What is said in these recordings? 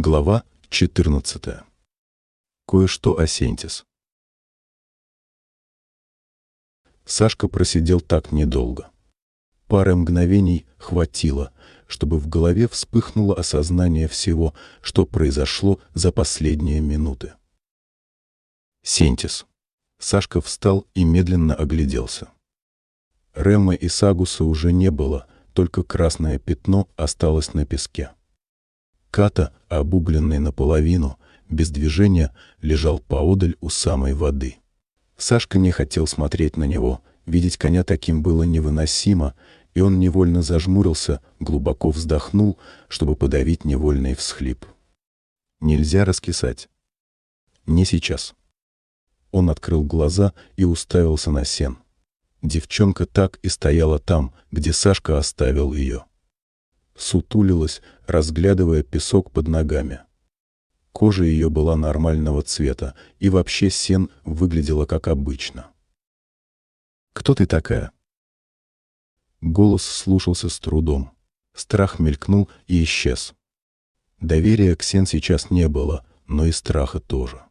Глава 14. Кое-что о Сентис. Сашка просидел так недолго. Пары мгновений хватило, чтобы в голове вспыхнуло осознание всего, что произошло за последние минуты. Сентис. Сашка встал и медленно огляделся. Рема и Сагуса уже не было, только красное пятно осталось на песке. Ката, обугленный наполовину, без движения, лежал поодаль у самой воды. Сашка не хотел смотреть на него, видеть коня таким было невыносимо, и он невольно зажмурился, глубоко вздохнул, чтобы подавить невольный всхлип. Нельзя раскисать. Не сейчас. Он открыл глаза и уставился на сен. Девчонка так и стояла там, где Сашка оставил ее сутулилась, разглядывая песок под ногами. Кожа ее была нормального цвета, и вообще сен выглядела как обычно. «Кто ты такая?» Голос слушался с трудом. Страх мелькнул и исчез. Доверия к Сен сейчас не было, но и страха тоже.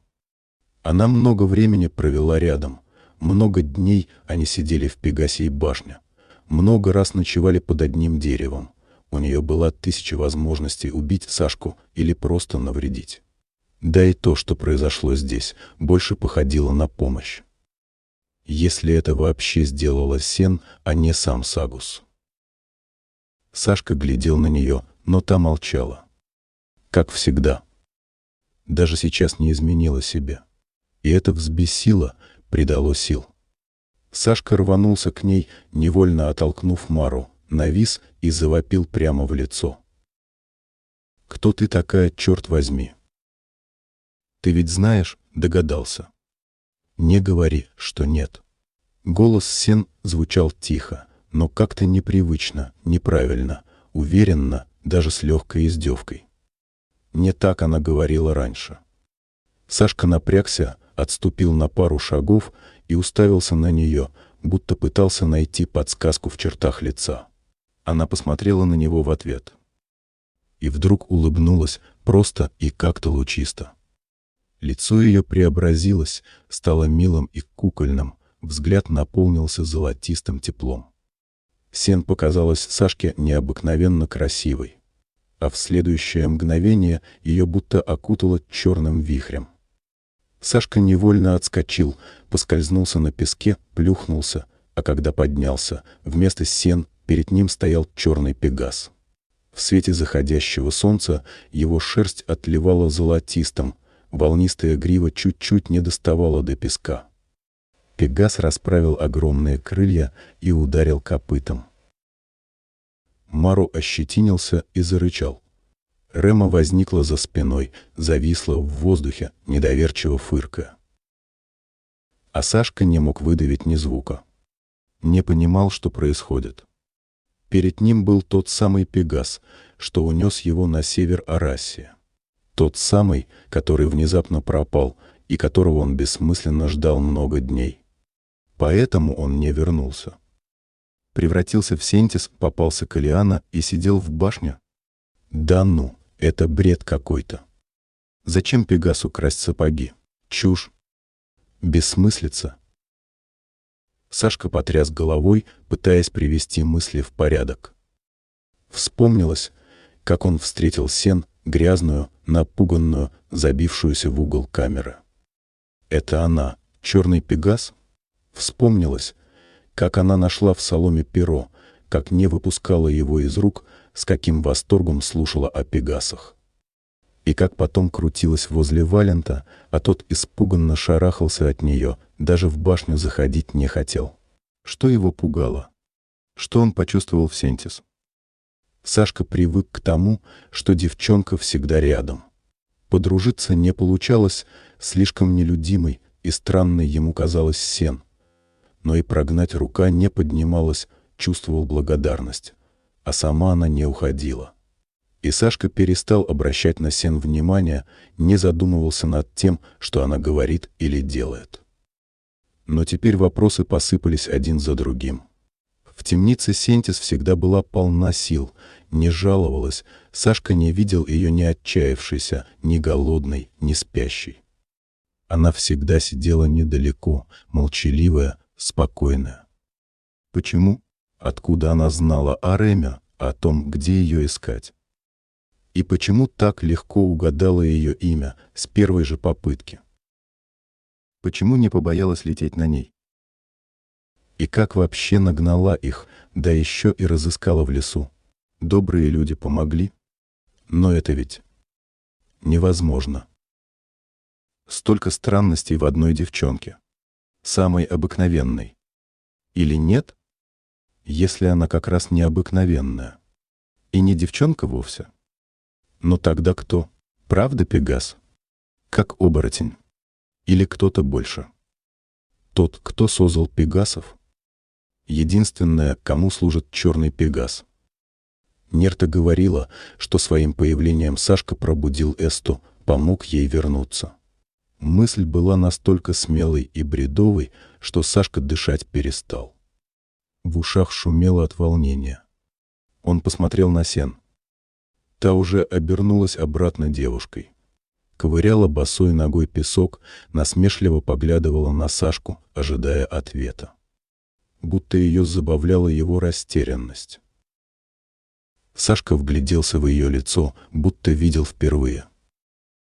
Она много времени провела рядом. Много дней они сидели в Пегасе башне. Много раз ночевали под одним деревом. У нее была тысяча возможностей убить Сашку или просто навредить. Да и то, что произошло здесь, больше походило на помощь. Если это вообще сделала Сен, а не сам Сагус. Сашка глядел на нее, но та молчала. Как всегда. Даже сейчас не изменила себе. И это взбесило, придало сил. Сашка рванулся к ней, невольно оттолкнув Мару, навис и завопил прямо в лицо. «Кто ты такая, черт возьми?» «Ты ведь знаешь?» — догадался. «Не говори, что нет». Голос Сен звучал тихо, но как-то непривычно, неправильно, уверенно, даже с легкой издевкой. Не так она говорила раньше. Сашка напрягся, отступил на пару шагов и уставился на нее, будто пытался найти подсказку в чертах лица. Она посмотрела на него в ответ. И вдруг улыбнулась просто и как-то лучисто. Лицо ее преобразилось, стало милым и кукольным, взгляд наполнился золотистым теплом. Сен показалась Сашке необыкновенно красивой, а в следующее мгновение ее будто окутало черным вихрем. Сашка невольно отскочил, поскользнулся на песке, плюхнулся, а когда поднялся, вместо сен Перед ним стоял черный пегас. В свете заходящего солнца его шерсть отливала золотистым, волнистая грива чуть-чуть не доставала до песка. Пегас расправил огромные крылья и ударил копытом. Мару ощетинился и зарычал. Рема возникла за спиной, зависла в воздухе, недоверчиво фыркая. А Сашка не мог выдавить ни звука. Не понимал, что происходит. Перед ним был тот самый Пегас, что унес его на север Арасия. Тот самый, который внезапно пропал и которого он бессмысленно ждал много дней. Поэтому он не вернулся. Превратился в Сентис, попался к Элиана и сидел в башне? Да ну, это бред какой-то. Зачем Пегасу красть сапоги? Чушь. Бессмыслица. Сашка потряс головой, пытаясь привести мысли в порядок. Вспомнилось, как он встретил Сен, грязную, напуганную, забившуюся в угол камеры. Это она, черный пегас? Вспомнилось, как она нашла в соломе перо, как не выпускала его из рук, с каким восторгом слушала о пегасах. И как потом крутилась возле Валента, а тот испуганно шарахался от нее, даже в башню заходить не хотел. Что его пугало? Что он почувствовал в Сентис? Сашка привык к тому, что девчонка всегда рядом. Подружиться не получалось, слишком нелюдимой и странной ему казалось Сен. Но и прогнать рука не поднималась, чувствовал благодарность. А сама она не уходила. И Сашка перестал обращать на Сен внимание, не задумывался над тем, что она говорит или делает. Но теперь вопросы посыпались один за другим. В темнице Сентис всегда была полна сил, не жаловалась, Сашка не видел ее ни отчаявшейся, ни голодной, ни спящей. Она всегда сидела недалеко, молчаливая, спокойная. Почему? Откуда она знала о Реме, о том, где ее искать? И почему так легко угадала ее имя с первой же попытки? Почему не побоялась лететь на ней? И как вообще нагнала их, да еще и разыскала в лесу? Добрые люди помогли? Но это ведь невозможно. Столько странностей в одной девчонке. Самой обыкновенной. Или нет? Если она как раз необыкновенная. И не девчонка вовсе. Но тогда кто? Правда Пегас? Как оборотень? Или кто-то больше? Тот, кто создал Пегасов? Единственное, кому служит черный Пегас. Нерта говорила, что своим появлением Сашка пробудил Эсту, помог ей вернуться. Мысль была настолько смелой и бредовой, что Сашка дышать перестал. В ушах шумело от волнения. Он посмотрел на сен. Та уже обернулась обратно девушкой. Ковыряла босой ногой песок, насмешливо поглядывала на Сашку, ожидая ответа. Будто ее забавляла его растерянность. Сашка вгляделся в ее лицо, будто видел впервые.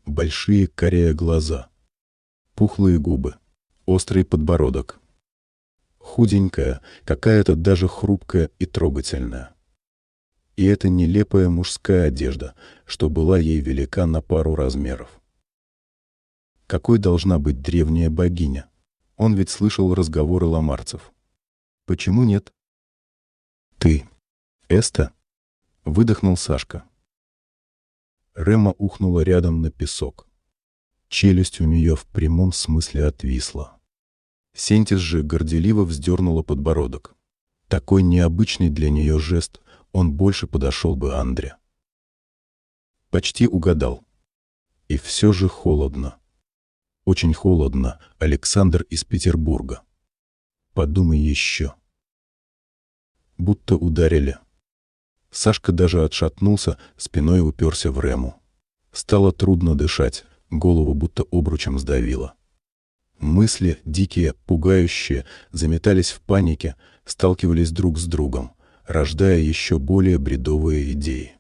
Большие корее глаза, пухлые губы, острый подбородок. Худенькая, какая-то даже хрупкая и трогательная. И эта нелепая мужская одежда, что была ей велика на пару размеров. Какой должна быть древняя богиня? Он ведь слышал разговоры ламарцев. Почему нет? Ты, Эста? Выдохнул Сашка. Рема ухнула рядом на песок. Челюсть у нее в прямом смысле отвисла. Сентис же горделиво вздернула подбородок. Такой необычный для нее жест, он больше подошел бы Андре. Почти угадал. И все же холодно. Очень холодно, Александр из Петербурга. Подумай еще. Будто ударили. Сашка даже отшатнулся, спиной уперся в Рему. Стало трудно дышать, голову будто обручем сдавило. Мысли, дикие, пугающие, заметались в панике, сталкивались друг с другом, рождая еще более бредовые идеи.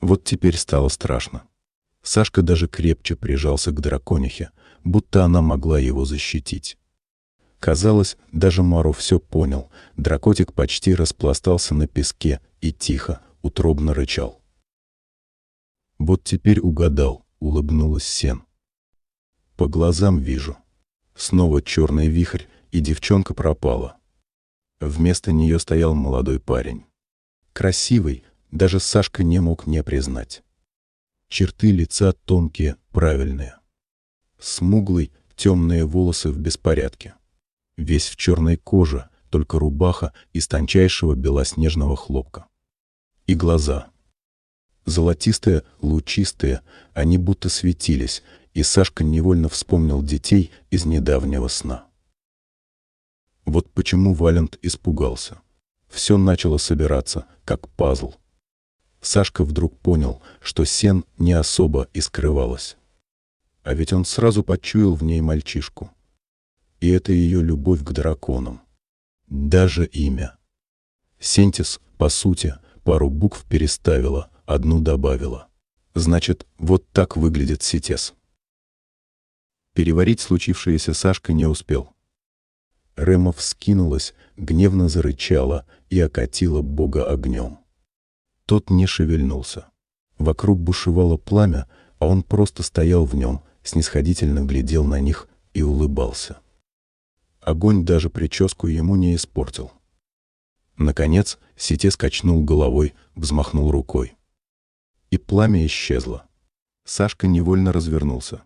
Вот теперь стало страшно. Сашка даже крепче прижался к драконихе, будто она могла его защитить. Казалось, даже Мару все понял. Дракотик почти распластался на песке и тихо, утробно рычал. Вот теперь угадал улыбнулась Сен. По глазам вижу. Снова черный вихрь, и девчонка пропала. Вместо нее стоял молодой парень. Красивый, даже Сашка не мог не признать. Черты лица тонкие, правильные. Смуглый, темные волосы в беспорядке. Весь в черной коже, только рубаха из тончайшего белоснежного хлопка. И глаза — Золотистые, лучистые, они будто светились, и Сашка невольно вспомнил детей из недавнего сна. Вот почему Валент испугался. Все начало собираться, как пазл. Сашка вдруг понял, что Сен не особо и скрывалась. А ведь он сразу почуял в ней мальчишку. И это ее любовь к драконам. Даже имя. Сентис, по сути, пару букв переставила, одну добавила. Значит, вот так выглядит ситес. Переварить случившееся Сашка не успел. Рема вскинулась, гневно зарычала и окатила Бога огнем. Тот не шевельнулся. Вокруг бушевало пламя, а он просто стоял в нем, снисходительно глядел на них и улыбался. Огонь даже прическу ему не испортил. Наконец, Сите скачнул головой, взмахнул рукой и пламя исчезло. Сашка невольно развернулся.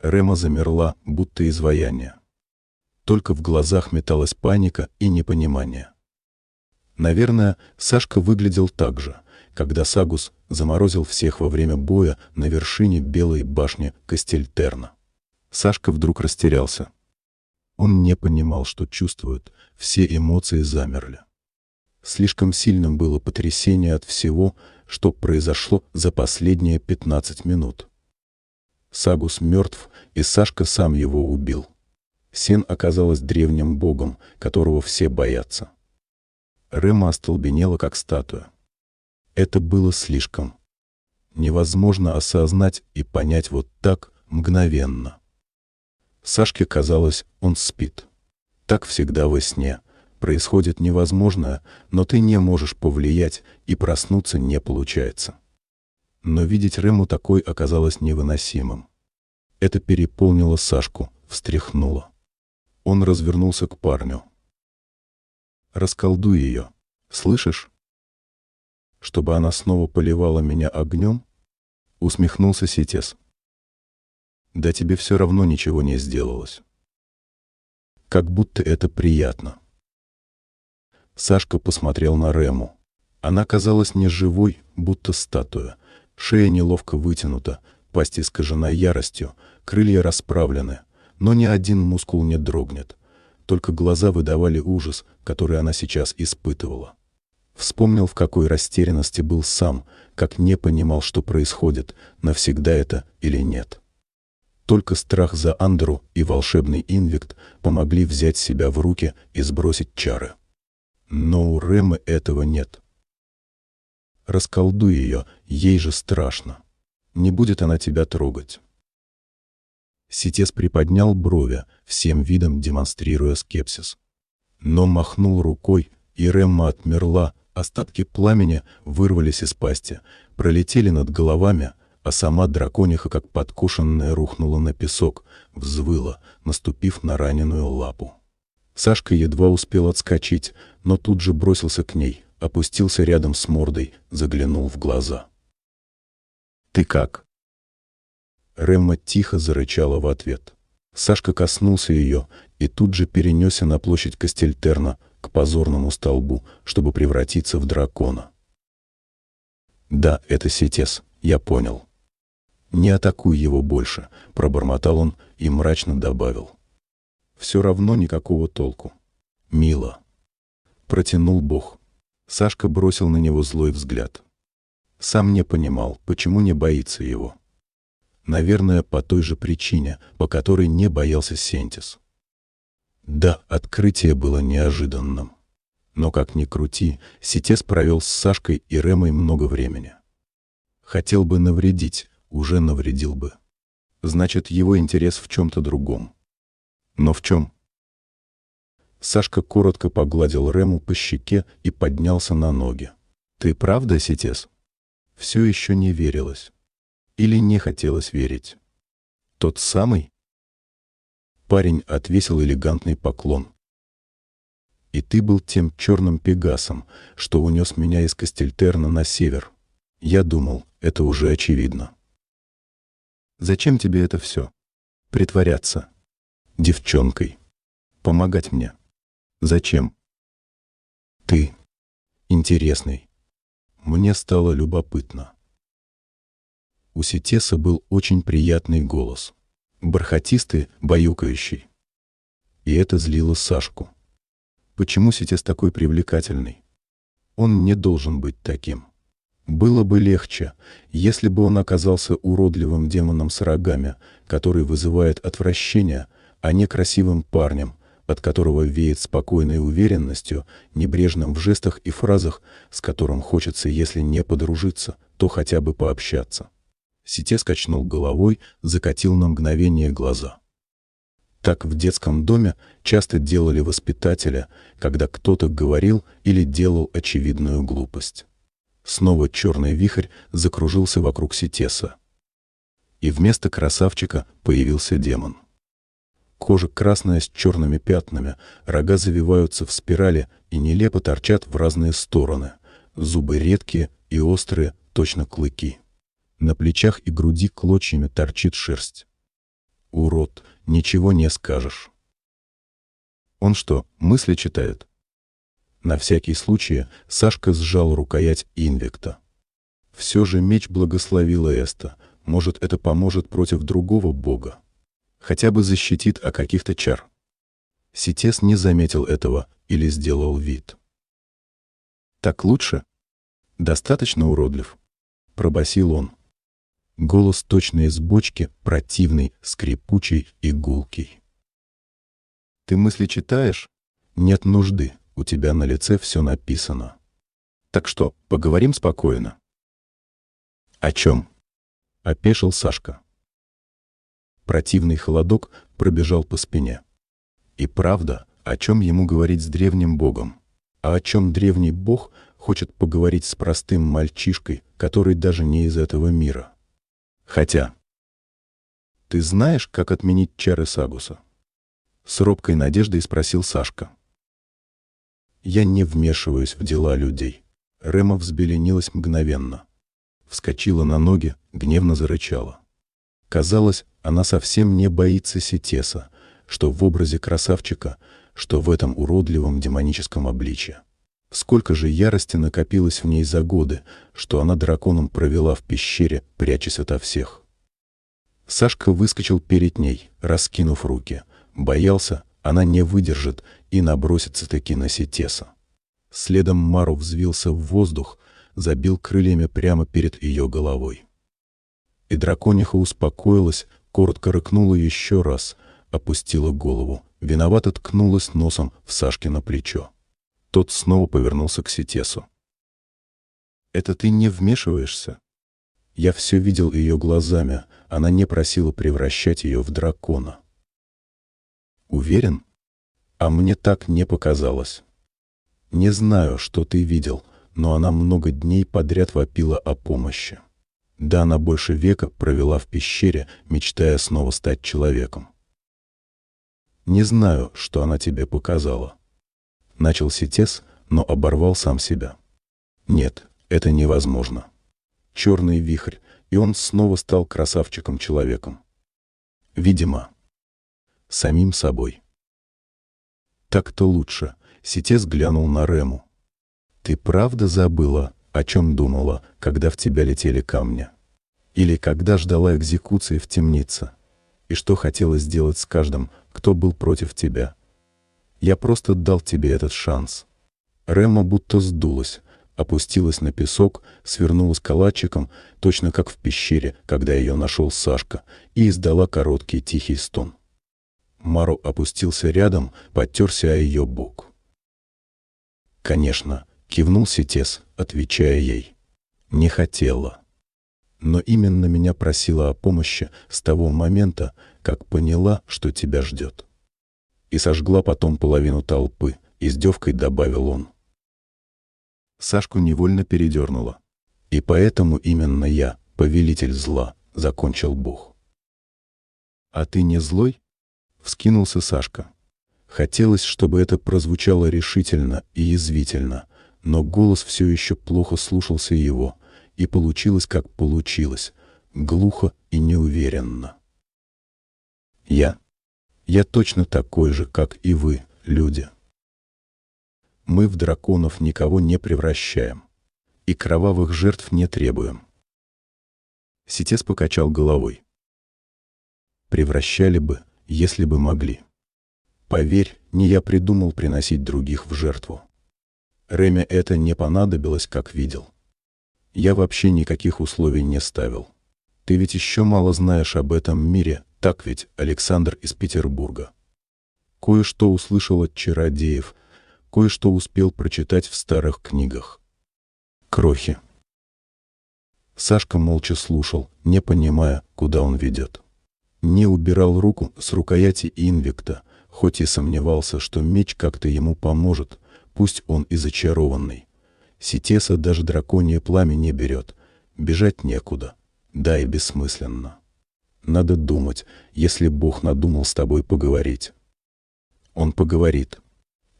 Рема замерла, будто изваяние. Только в глазах металась паника и непонимание. Наверное, Сашка выглядел так же, когда Сагус заморозил всех во время боя на вершине белой башни Кастельтерна. Сашка вдруг растерялся. Он не понимал, что чувствует, все эмоции замерли. Слишком сильным было потрясение от всего, что произошло за последние 15 минут. Сагус мертв, и Сашка сам его убил. Сен оказалась древним богом, которого все боятся. Рема остолбенела, как статуя. Это было слишком. Невозможно осознать и понять вот так, мгновенно. Сашке казалось, он спит. Так всегда во сне. Происходит невозможное, но ты не можешь повлиять, и проснуться не получается. Но видеть Рему такой оказалось невыносимым. Это переполнило Сашку, встряхнуло. Он развернулся к парню. «Расколдуй ее. Слышишь?» «Чтобы она снова поливала меня огнем?» Усмехнулся Ситес. «Да тебе все равно ничего не сделалось. Как будто это приятно». Сашка посмотрел на Рему. Она казалась неживой, будто статуя. Шея неловко вытянута, пасть искажена яростью, крылья расправлены, но ни один мускул не дрогнет. Только глаза выдавали ужас, который она сейчас испытывала. Вспомнил, в какой растерянности был сам, как не понимал, что происходит, навсегда это или нет. Только страх за Андеру и волшебный инвикт помогли взять себя в руки и сбросить чары. Но у Рэмы этого нет. Расколдуй ее, ей же страшно. Не будет она тебя трогать. Ситес приподнял брови, всем видом демонстрируя скепсис. Но махнул рукой, и Ремма отмерла, остатки пламени вырвались из пасти, пролетели над головами, а сама дракониха, как подкушенная, рухнула на песок, взвыла, наступив на раненую лапу. Сашка едва успел отскочить, но тут же бросился к ней, опустился рядом с мордой, заглянул в глаза. «Ты как?» Ремма тихо зарычала в ответ. Сашка коснулся ее и тут же перенесся на площадь Кастельтерна к позорному столбу, чтобы превратиться в дракона. «Да, это Сетес, я понял». «Не атакуй его больше», — пробормотал он и мрачно добавил. «Все равно никакого толку. Мило». Протянул Бог. Сашка бросил на него злой взгляд. Сам не понимал, почему не боится его. Наверное, по той же причине, по которой не боялся Сентис. Да, открытие было неожиданным. Но как ни крути, Ситес провел с Сашкой и Ремой много времени. Хотел бы навредить, уже навредил бы. Значит, его интерес в чем-то другом. Но в чем? Сашка коротко погладил Рему по щеке и поднялся на ноги. «Ты правда, Ситес?» Все еще не верилось. Или не хотелось верить. «Тот самый?» Парень отвесил элегантный поклон. «И ты был тем черным пегасом, что унес меня из Кастельтерна на север. Я думал, это уже очевидно». «Зачем тебе это все? Притворяться? Девчонкой? Помогать мне? Зачем?» «Ты интересный. Мне стало любопытно». У Сетеса был очень приятный голос бархатистый, баюкающий. И это злило Сашку. Почему Ситес такой привлекательный? Он не должен быть таким. Было бы легче, если бы он оказался уродливым демоном с рогами, который вызывает отвращение, а не красивым парнем, от которого веет спокойной уверенностью, небрежным в жестах и фразах, с которым хочется, если не подружиться, то хотя бы пообщаться. Сите скачнул головой, закатил на мгновение глаза. Так в детском доме часто делали воспитателя, когда кто-то говорил или делал очевидную глупость. Снова черный вихрь закружился вокруг Ситеса. И вместо красавчика появился демон. Кожа красная с черными пятнами, рога завиваются в спирали и нелепо торчат в разные стороны. Зубы редкие и острые, точно клыки. На плечах и груди клочьями торчит шерсть. Урод, ничего не скажешь. Он что, мысли читает? На всякий случай Сашка сжал рукоять инвекта. Все же меч благословила Эста. Может, это поможет против другого бога. Хотя бы защитит от каких-то чар. Ситес не заметил этого или сделал вид. «Так лучше? Достаточно уродлив?» — пробасил он. Голос точно из бочки, противный, скрипучий и гулкий. «Ты мысли читаешь? Нет нужды, у тебя на лице все написано. Так что, поговорим спокойно?» «О чем?» — опешил Сашка. Противный холодок пробежал по спине. И правда, о чем ему говорить с древним богом? А о чем древний бог хочет поговорить с простым мальчишкой, который даже не из этого мира? Хотя... «Ты знаешь, как отменить чары Сагуса?» С робкой надеждой спросил Сашка. «Я не вмешиваюсь в дела людей». Рема взбеленилась мгновенно. Вскочила на ноги, гневно зарычала. Казалось, она совсем не боится Ситеса, что в образе красавчика, что в этом уродливом демоническом обличье. Сколько же ярости накопилось в ней за годы, что она драконом провела в пещере, прячась ото всех. Сашка выскочил перед ней, раскинув руки. Боялся, она не выдержит и набросится таки на Ситеса. Следом Мару взвился в воздух, забил крыльями прямо перед ее головой. И дракониха успокоилась, коротко рыкнула еще раз, опустила голову, виновато ткнулась носом в Сашкино плечо. Тот снова повернулся к Ситесу. «Это ты не вмешиваешься?» Я все видел ее глазами, она не просила превращать ее в дракона. «Уверен? А мне так не показалось. Не знаю, что ты видел, но она много дней подряд вопила о помощи. Да она больше века провела в пещере, мечтая снова стать человеком. Не знаю, что она тебе показала. Начал Ситес, но оборвал сам себя. Нет, это невозможно. Черный вихрь, и он снова стал красавчиком-человеком. Видимо, самим собой. Так-то лучше. Ситес глянул на Рему. Ты правда забыла, о чем думала, когда в тебя летели камни? Или когда ждала экзекуции в темнице? И что хотела сделать с каждым, кто был против тебя? Я просто дал тебе этот шанс. Рема будто сдулась, опустилась на песок, свернулась калачиком, точно как в пещере, когда ее нашел Сашка, и издала короткий тихий стон. Мару опустился рядом, подтерся о ее бок. Конечно, Кивнул Ситес, отвечая ей. Не хотела. Но именно меня просила о помощи с того момента, как поняла, что тебя ждет. И сожгла потом половину толпы, издевкой добавил он. Сашку невольно передернула. И поэтому именно я, повелитель зла, закончил Бог. «А ты не злой?» — вскинулся Сашка. Хотелось, чтобы это прозвучало решительно и язвительно, но голос все еще плохо слушался его, и получилось, как получилось, глухо и неуверенно. Я. Я точно такой же, как и вы, люди. Мы в драконов никого не превращаем, и кровавых жертв не требуем. Ситес покачал головой. Превращали бы, если бы могли. Поверь, не я придумал приносить других в жертву. Реме это не понадобилось, как видел. Я вообще никаких условий не ставил. Ты ведь еще мало знаешь об этом мире, так ведь, Александр из Петербурга. Кое-что услышал от чародеев, кое-что успел прочитать в старых книгах. Крохи. Сашка молча слушал, не понимая, куда он ведет. Не убирал руку с рукояти инвикта, хоть и сомневался, что меч как-то ему поможет, пусть он и зачарованный. Ситеса даже драконье пламя не берет, бежать некуда, да и бессмысленно. Надо думать, если Бог надумал с тобой поговорить. Он поговорит.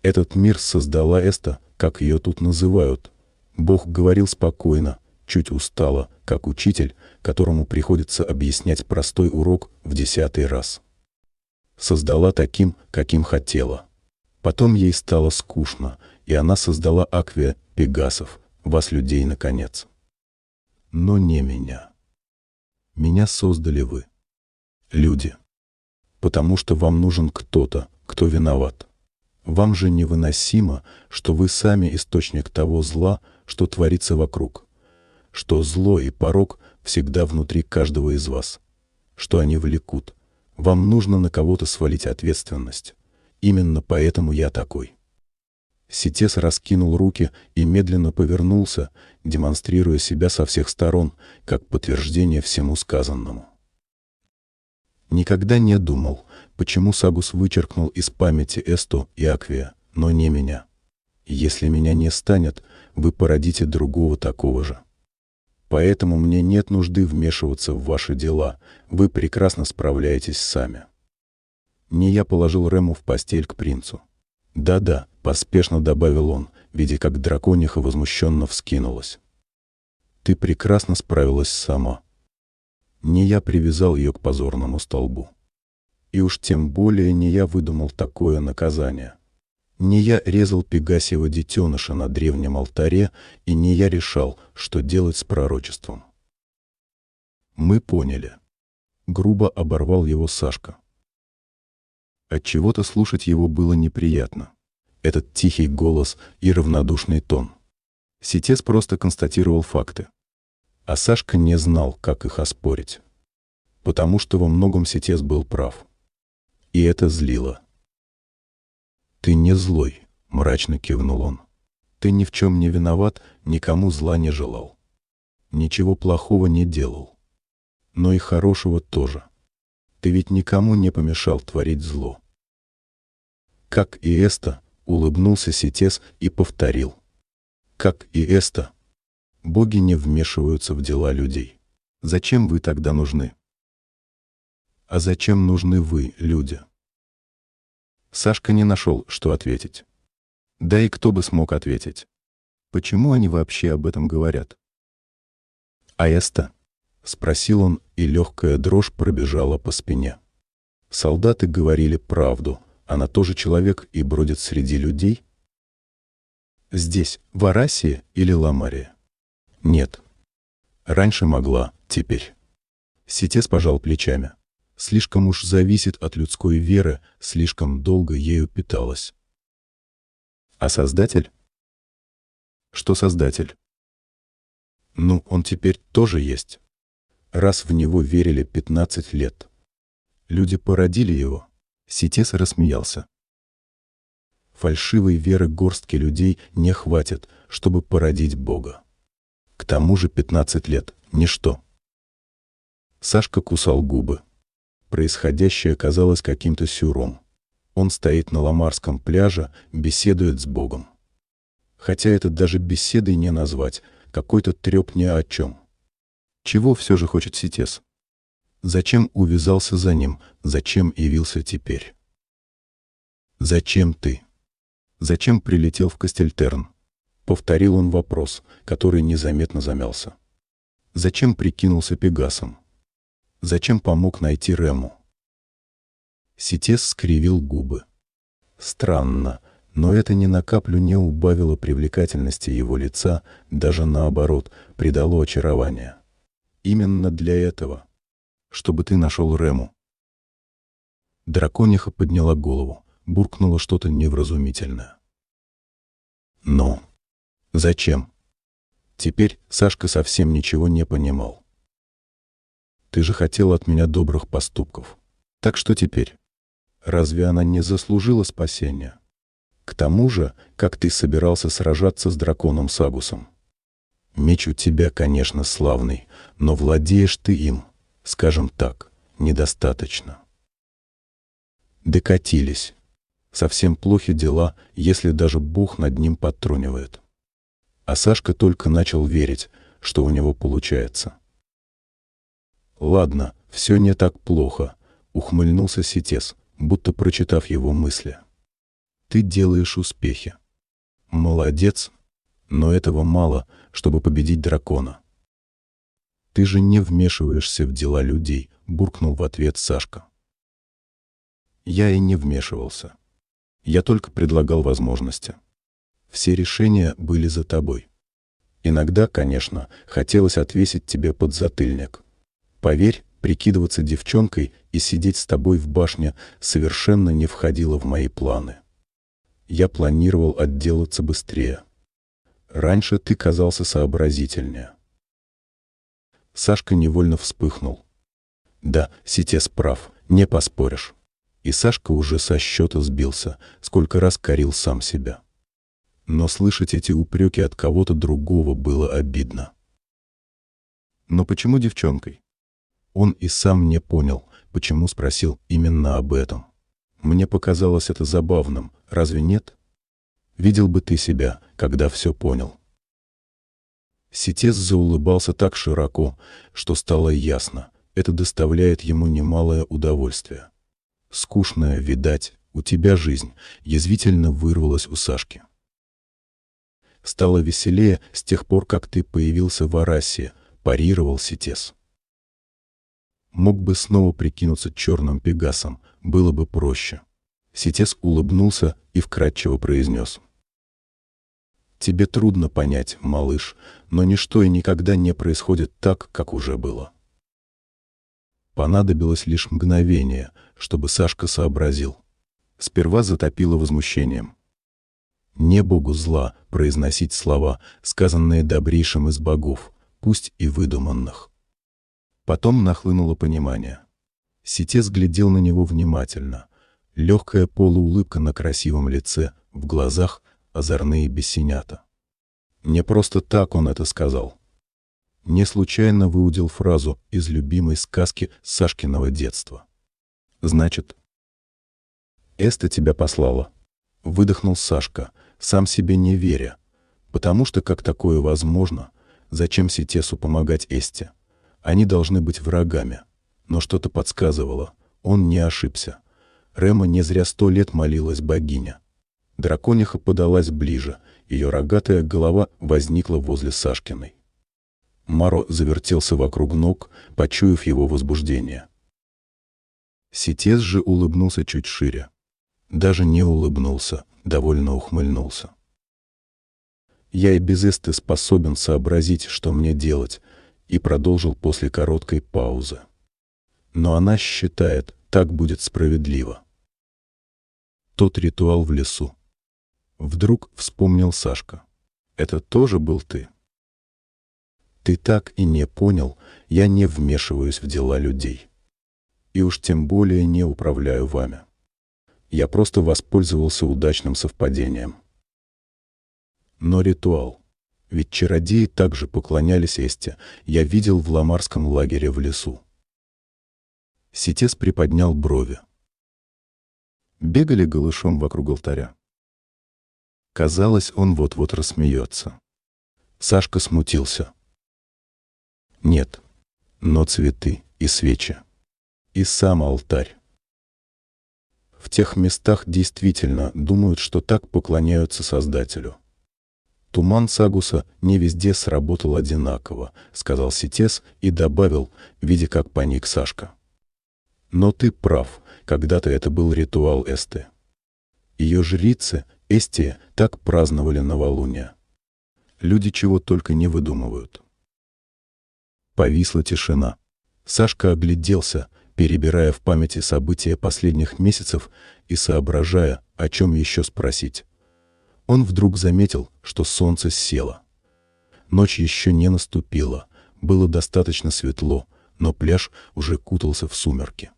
Этот мир создала Эста, как ее тут называют. Бог говорил спокойно, чуть устало, как учитель, которому приходится объяснять простой урок в десятый раз. Создала таким, каким хотела. Потом ей стало скучно, и она создала Аквия Пегасов, вас людей, наконец. Но не меня. Меня создали вы. Люди. Потому что вам нужен кто-то, кто виноват. Вам же невыносимо, что вы сами источник того зла, что творится вокруг, что зло и порок всегда внутри каждого из вас, что они влекут. Вам нужно на кого-то свалить ответственность. Именно поэтому я такой. Ситес раскинул руки и медленно повернулся, демонстрируя себя со всех сторон, как подтверждение всему сказанному. Никогда не думал, почему Сагус вычеркнул из памяти Эсту и Аквия, но не меня. Если меня не станет, вы породите другого такого же. Поэтому мне нет нужды вмешиваться в ваши дела, вы прекрасно справляетесь сами. Не я положил Рему в постель к принцу. Да-да, поспешно добавил он, видя, как дракониха возмущенно вскинулась. Ты прекрасно справилась сама. Не я привязал ее к позорному столбу. И уж тем более не я выдумал такое наказание. Не я резал Пегасиева детеныша на древнем алтаре, и не я решал, что делать с пророчеством. Мы поняли. Грубо оборвал его Сашка. От чего то слушать его было неприятно. Этот тихий голос и равнодушный тон. Ситес просто констатировал факты. А Сашка не знал, как их оспорить. Потому что во многом Ситес был прав. И это злило. «Ты не злой», — мрачно кивнул он. «Ты ни в чем не виноват, никому зла не желал. Ничего плохого не делал. Но и хорошего тоже. Ты ведь никому не помешал творить зло. Как и Эста, улыбнулся Ситес и повторил. Как и Эста, боги не вмешиваются в дела людей. Зачем вы тогда нужны? А зачем нужны вы, люди? Сашка не нашел, что ответить. Да и кто бы смог ответить? Почему они вообще об этом говорят? А Эста? Спросил он, и легкая дрожь пробежала по спине. Солдаты говорили правду — она тоже человек и бродит среди людей? Здесь, в Арасии или Ламарии? Нет. Раньше могла, теперь. Ситес пожал плечами. Слишком уж зависит от людской веры, слишком долго ею питалась. А Создатель? Что Создатель? Ну, он теперь тоже есть. Раз в него верили 15 лет. Люди породили его, Ситес рассмеялся. Фальшивой веры горстки людей не хватит, чтобы породить Бога. К тому же 15 лет — ничто. Сашка кусал губы. Происходящее казалось каким-то сюром. Он стоит на Ламарском пляже, беседует с Богом. Хотя это даже беседой не назвать, какой-то треп ни о чем. Чего все же хочет Ситес? Зачем увязался за ним? Зачем явился теперь? «Зачем ты? Зачем прилетел в Кастельтерн?» Повторил он вопрос, который незаметно замялся. «Зачем прикинулся Пегасом? Зачем помог найти Рему?» Ситес скривил губы. Странно, но это ни на каплю не убавило привлекательности его лица, даже наоборот, придало очарование. Именно для этого — чтобы ты нашел Рему. Дракониха подняла голову, буркнула что-то невразумительное. Но зачем? Теперь Сашка совсем ничего не понимал. Ты же хотел от меня добрых поступков. Так что теперь? Разве она не заслужила спасения? К тому же, как ты собирался сражаться с драконом Сагусом? Меч у тебя, конечно, славный, но владеешь ты им — скажем так, недостаточно. Докатились. Совсем плохи дела, если даже Бог над ним подтрунивает. А Сашка только начал верить, что у него получается. «Ладно, все не так плохо», — ухмыльнулся Ситес, будто прочитав его мысли. «Ты делаешь успехи. Молодец, но этого мало, чтобы победить дракона. «Ты же не вмешиваешься в дела людей», — буркнул в ответ Сашка. Я и не вмешивался. Я только предлагал возможности. Все решения были за тобой. Иногда, конечно, хотелось отвесить тебе подзатыльник. Поверь, прикидываться девчонкой и сидеть с тобой в башне совершенно не входило в мои планы. Я планировал отделаться быстрее. Раньше ты казался сообразительнее. Сашка невольно вспыхнул. Да, Ситес прав, не поспоришь. И Сашка уже со счета сбился, сколько раз корил сам себя. Но слышать эти упреки от кого-то другого было обидно. Но почему девчонкой? Он и сам не понял, почему спросил именно об этом. Мне показалось это забавным, разве нет? Видел бы ты себя, когда все понял. Ситес заулыбался так широко, что стало ясно, это доставляет ему немалое удовольствие. Скучная, видать, у тебя жизнь, язвительно вырвалась у Сашки. Стало веселее с тех пор, как ты появился в Арасе, парировал Ситес. Мог бы снова прикинуться черным пегасом, было бы проще. Ситес улыбнулся и вкратчиво произнес. «Тебе трудно понять, малыш, но ничто и никогда не происходит так, как уже было». Понадобилось лишь мгновение, чтобы Сашка сообразил. Сперва затопило возмущением. Не Богу зла произносить слова, сказанные добрейшим из богов, пусть и выдуманных. Потом нахлынуло понимание. Ситес глядел на него внимательно. Легкая полуулыбка на красивом лице, в глазах озорные бесенята. Не просто так он это сказал. Не случайно выудил фразу из любимой сказки Сашкиного детства. «Значит, Эста тебя послала?» Выдохнул Сашка, сам себе не веря. Потому что как такое возможно? Зачем Ситесу помогать Эсте? Они должны быть врагами. Но что-то подсказывало. Он не ошибся. Рема не зря сто лет молилась богиня. Дракониха подалась ближе. Ее рогатая голова возникла возле Сашкиной. Маро завертелся вокруг ног, почуяв его возбуждение. Ситес же улыбнулся чуть шире. Даже не улыбнулся, довольно ухмыльнулся. Я и без эсты способен сообразить, что мне делать, и продолжил после короткой паузы. Но она считает, так будет справедливо. Тот ритуал в лесу. Вдруг вспомнил Сашка. Это тоже был ты? Ты так и не понял, я не вмешиваюсь в дела людей. И уж тем более не управляю вами. Я просто воспользовался удачным совпадением. Но ритуал. Ведь чародеи также поклонялись Эсте, я видел в ламарском лагере в лесу. Ситес приподнял брови. Бегали голышом вокруг алтаря. Казалось, он вот-вот рассмеется. Сашка смутился. Нет, но цветы и свечи. И сам алтарь. В тех местах действительно думают, что так поклоняются Создателю. Туман Сагуса не везде сработал одинаково, сказал Ситес и добавил, видя как паник Сашка. Но ты прав, когда-то это был ритуал Эсты. Ее жрицы, Эстия, так праздновали новолуние. Люди чего только не выдумывают. Повисла тишина. Сашка огляделся, перебирая в памяти события последних месяцев и соображая, о чем еще спросить он вдруг заметил, что солнце село. Ночь еще не наступила, было достаточно светло, но пляж уже кутался в сумерки.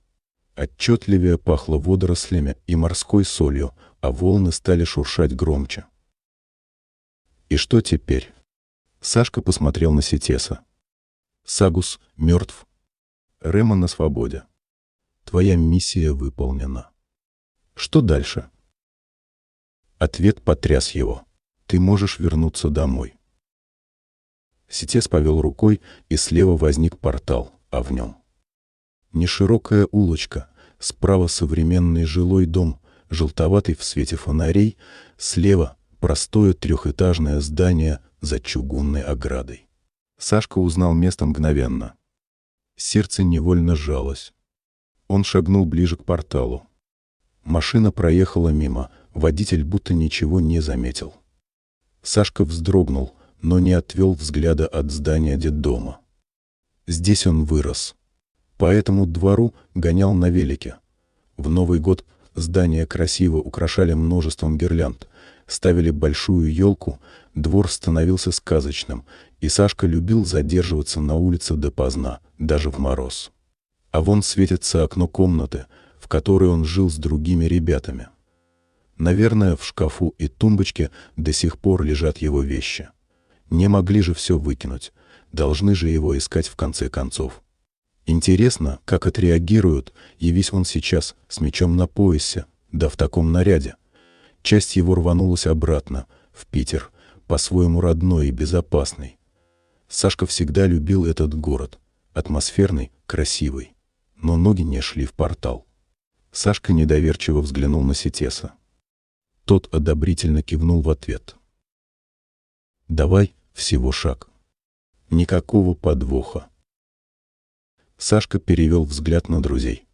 Отчетливее пахло водорослями и морской солью, а волны стали шуршать громче. «И что теперь?» Сашка посмотрел на Сетеса. «Сагус мертв. Рема на свободе. Твоя миссия выполнена. Что дальше?» Ответ потряс его. «Ты можешь вернуться домой». Ситес повел рукой, и слева возник портал, а в нем. Неширокая улочка, справа современный жилой дом, желтоватый в свете фонарей, слева простое трехэтажное здание за чугунной оградой. Сашка узнал место мгновенно. Сердце невольно сжалось. Он шагнул ближе к порталу. Машина проехала мимо, водитель будто ничего не заметил. Сашка вздрогнул, но не отвел взгляда от здания детдома. Здесь он вырос. По этому двору гонял на велике. В Новый год здания красиво украшали множеством гирлянд, ставили большую елку, двор становился сказочным, и Сашка любил задерживаться на улице допоздна, даже в мороз. А вон светится окно комнаты, в которой он жил с другими ребятами. Наверное, в шкафу и тумбочке до сих пор лежат его вещи. Не могли же все выкинуть, должны же его искать в конце концов. Интересно, как отреагируют, явись он сейчас с мечом на поясе, да в таком наряде. Часть его рванулась обратно, в Питер, по-своему родной и безопасный. Сашка всегда любил этот город. Атмосферный, красивый. Но ноги не шли в портал. Сашка недоверчиво взглянул на Сетеса. Тот одобрительно кивнул в ответ. «Давай всего шаг. Никакого подвоха». Сашка перевел взгляд на друзей.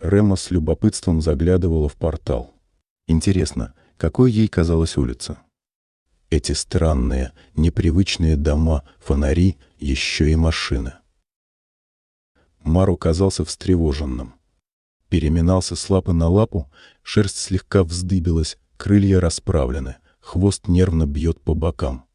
Рема с любопытством заглядывала в портал. Интересно, какой ей казалась улица? Эти странные, непривычные дома, фонари, еще и машины. Мару казался встревоженным переминался с лапы на лапу, шерсть слегка вздыбилась, крылья расправлены, хвост нервно бьет по бокам.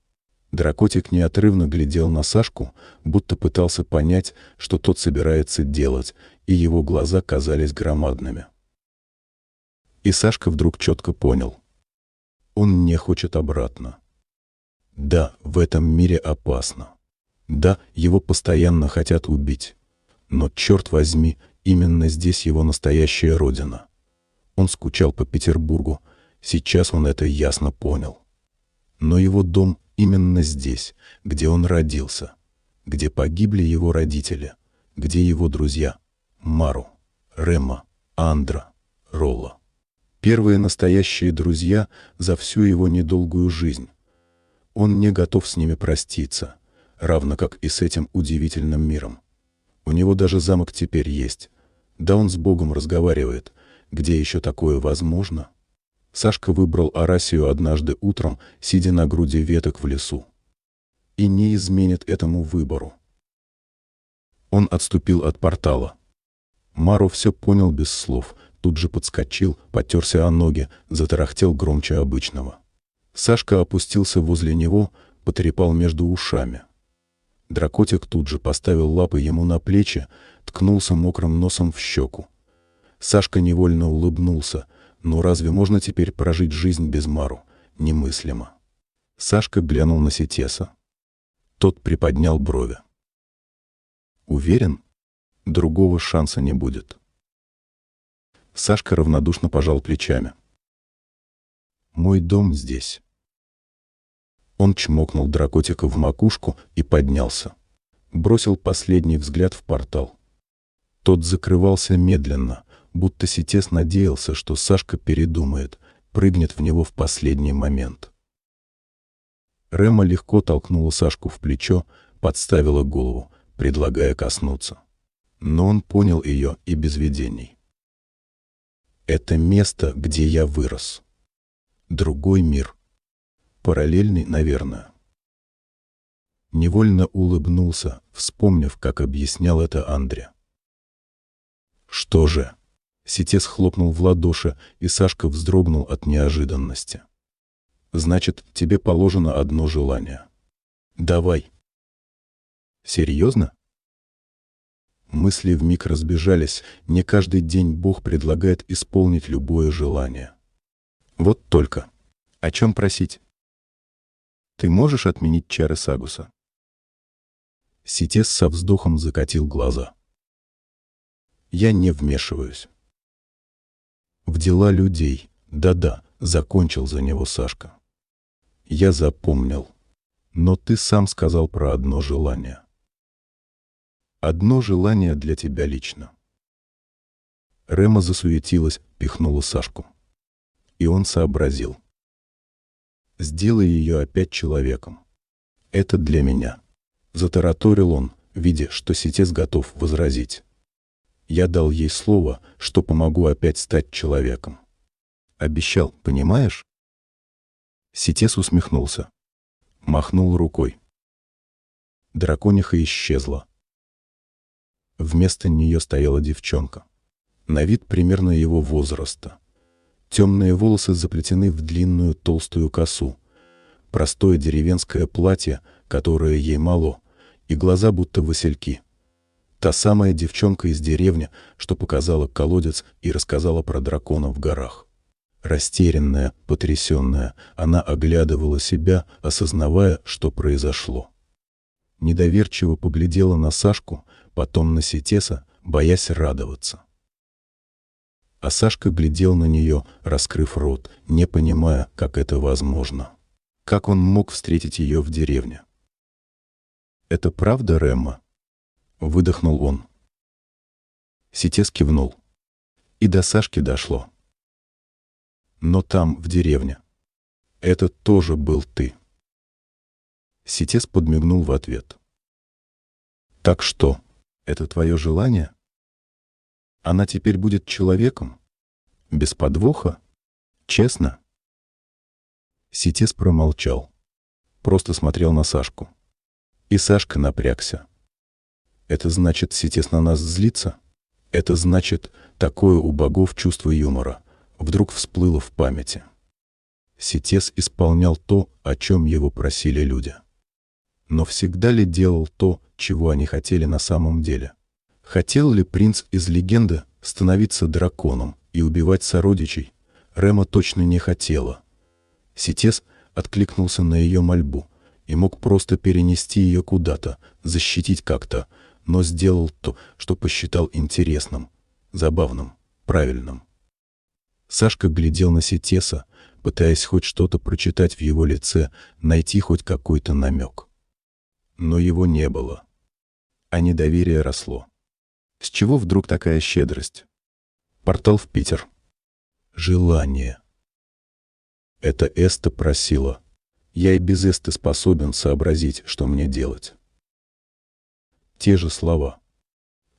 Дракотик неотрывно глядел на Сашку, будто пытался понять, что тот собирается делать, и его глаза казались громадными. И Сашка вдруг четко понял. Он не хочет обратно. Да, в этом мире опасно. Да, его постоянно хотят убить. Но, черт возьми, Именно здесь его настоящая родина. Он скучал по Петербургу, сейчас он это ясно понял. Но его дом именно здесь, где он родился, где погибли его родители, где его друзья Мару, Рема, Андра, Ролла. Первые настоящие друзья за всю его недолгую жизнь. Он не готов с ними проститься, равно как и с этим удивительным миром. У него даже замок теперь есть, да он с Богом разговаривает. Где еще такое возможно? Сашка выбрал Арасию однажды утром, сидя на груди веток в лесу. И не изменит этому выбору. Он отступил от портала. Маро все понял без слов, тут же подскочил, потерся о ноги, затарахтел громче обычного. Сашка опустился возле него, потрепал между ушами. Дракотик тут же поставил лапы ему на плечи, ткнулся мокрым носом в щеку. Сашка невольно улыбнулся. Но разве можно теперь прожить жизнь без Мару? Немыслимо. Сашка глянул на Сетеса. Тот приподнял брови. «Уверен? Другого шанса не будет». Сашка равнодушно пожал плечами. «Мой дом здесь». Он чмокнул дракотика в макушку и поднялся. Бросил последний взгляд в портал. Тот закрывался медленно, будто Ситес надеялся, что Сашка передумает, прыгнет в него в последний момент. Рема легко толкнула Сашку в плечо, подставила голову, предлагая коснуться. Но он понял ее и без видений. «Это место, где я вырос. Другой мир. Параллельный, наверное». Невольно улыбнулся, вспомнив, как объяснял это Андре. «Что же?» Ситес хлопнул в ладоши, и Сашка вздрогнул от неожиданности. «Значит, тебе положено одно желание. Давай». «Серьезно?» Мысли вмиг разбежались, не каждый день Бог предлагает исполнить любое желание. Вот только. О чем просить? Ты можешь отменить чары Сагуса? Ситес со вздохом закатил глаза я не вмешиваюсь. В дела людей, да-да, закончил за него Сашка. Я запомнил. Но ты сам сказал про одно желание. Одно желание для тебя лично. Рема засуетилась, пихнула Сашку. И он сообразил. Сделай ее опять человеком. Это для меня. Затараторил он, видя, что Ситес готов возразить. Я дал ей слово, что помогу опять стать человеком. Обещал, понимаешь? Ситес усмехнулся. Махнул рукой. Дракониха исчезла. Вместо нее стояла девчонка. На вид примерно его возраста. Темные волосы заплетены в длинную толстую косу. Простое деревенское платье, которое ей мало, и глаза будто васильки. Та самая девчонка из деревни, что показала колодец и рассказала про дракона в горах. Растерянная, потрясенная, она оглядывала себя, осознавая, что произошло. Недоверчиво поглядела на Сашку, потом на Сетеса, боясь радоваться. А Сашка глядел на нее, раскрыв рот, не понимая, как это возможно. Как он мог встретить ее в деревне? «Это правда, Рэмма?» — выдохнул он. Сетес кивнул. И до Сашки дошло. «Но там, в деревне. Это тоже был ты». Сетес подмигнул в ответ. «Так что, это твое желание? Она теперь будет человеком? Без подвоха? Честно?» Сетес промолчал. Просто смотрел на Сашку. И Сашка напрягся. Это значит, Сетес на нас злится? Это значит, такое у богов чувство юмора вдруг всплыло в памяти. Сетес исполнял то, о чем его просили люди. Но всегда ли делал то, чего они хотели на самом деле? Хотел ли принц из легенды становиться драконом и убивать сородичей? Рема точно не хотела. Сетес откликнулся на ее мольбу, и мог просто перенести ее куда-то, защитить как-то, но сделал то, что посчитал интересным, забавным, правильным. Сашка глядел на Сетеса, пытаясь хоть что-то прочитать в его лице, найти хоть какой-то намек. Но его не было. А недоверие росло. С чего вдруг такая щедрость? Портал в Питер. Желание. Это Эста просила, я и без эсты способен сообразить, что мне делать. Те же слова,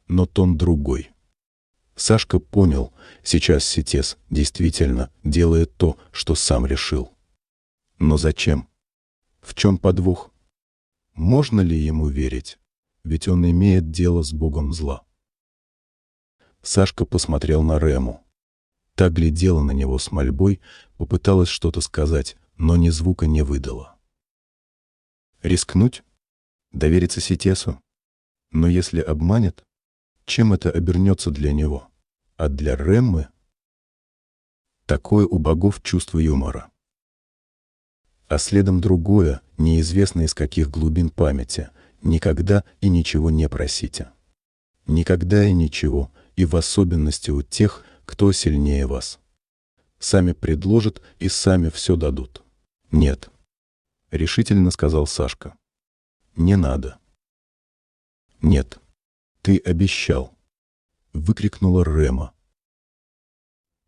но тон другой. Сашка понял, сейчас Сетес действительно делает то, что сам решил. Но зачем? В чем подвох? Можно ли ему верить? Ведь он имеет дело с богом зла. Сашка посмотрел на Рему. Та глядела на него с мольбой, попыталась что-то сказать, но ни звука не выдала. Рискнуть? Довериться Ситесу? Но если обманет, чем это обернется для него? А для Реммы? Такое у богов чувство юмора. А следом другое, неизвестно из каких глубин памяти. Никогда и ничего не просите. Никогда и ничего, и в особенности у тех, кто сильнее вас. Сами предложат и сами все дадут. «Нет», — решительно сказал Сашка. «Не надо». «Нет, ты обещал», — выкрикнула Рема.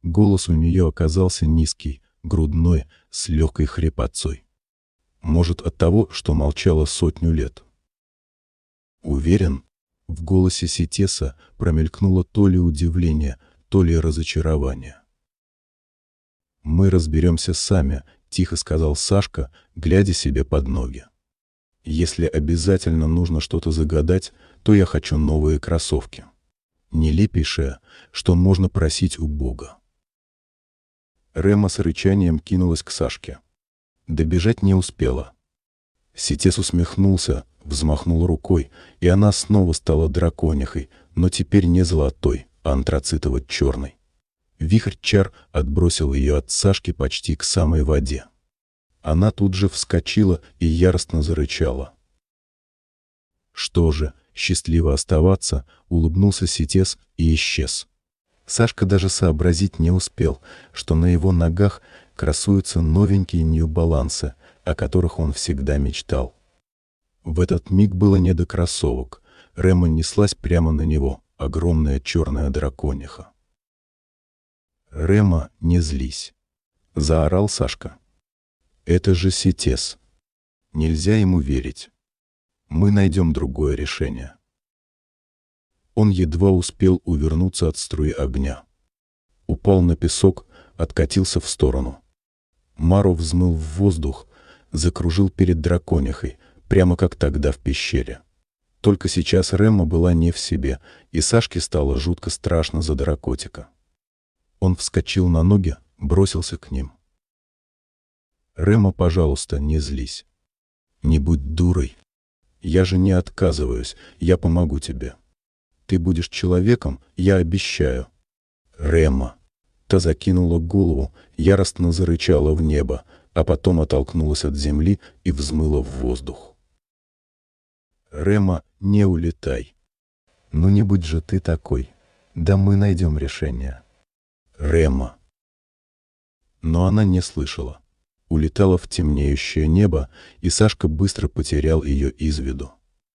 Голос у нее оказался низкий, грудной, с легкой хрипотцой. Может, от того, что молчала сотню лет. Уверен, в голосе Ситеса промелькнуло то ли удивление, то ли разочарование. «Мы разберемся сами, — тихо сказал Сашка, глядя себе под ноги. «Если обязательно нужно что-то загадать, то я хочу новые кроссовки. Нелепейшее, что можно просить у Бога». Рема с рычанием кинулась к Сашке. Добежать не успела. Ситес усмехнулся, взмахнул рукой, и она снова стала драконихой, но теперь не золотой, а антрацитово-черной. Вихрь чар отбросил ее от Сашки почти к самой воде. Она тут же вскочила и яростно зарычала. Что же, счастливо оставаться, улыбнулся Ситес и исчез. Сашка даже сообразить не успел, что на его ногах красуются новенькие нью-балансы, о которых он всегда мечтал. В этот миг было не до кроссовок. Рема неслась прямо на него, огромная черная дракониха. «Рема, не злись!» — заорал Сашка. «Это же Ситес. Нельзя ему верить. Мы найдем другое решение». Он едва успел увернуться от струи огня. Упал на песок, откатился в сторону. Маро взмыл в воздух, закружил перед драконихой, прямо как тогда в пещере. Только сейчас Рема была не в себе, и Сашке стало жутко страшно за дракотика. Он вскочил на ноги, бросился к ним. «Рема, пожалуйста, не злись. Не будь дурой. Я же не отказываюсь, я помогу тебе. Ты будешь человеком, я обещаю». «Рема!» Та закинула голову, яростно зарычала в небо, а потом оттолкнулась от земли и взмыла в воздух. «Рема, не улетай!» «Ну не будь же ты такой! Да мы найдем решение!» «Рема!» Но она не слышала улетала в темнеющее небо, и Сашка быстро потерял ее из виду.